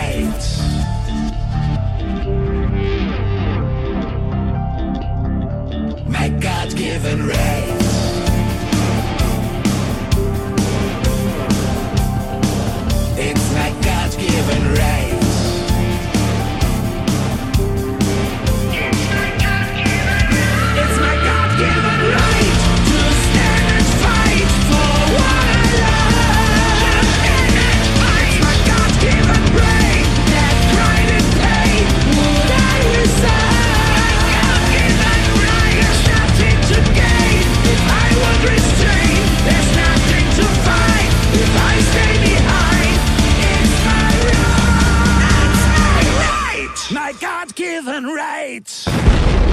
night. Right. It's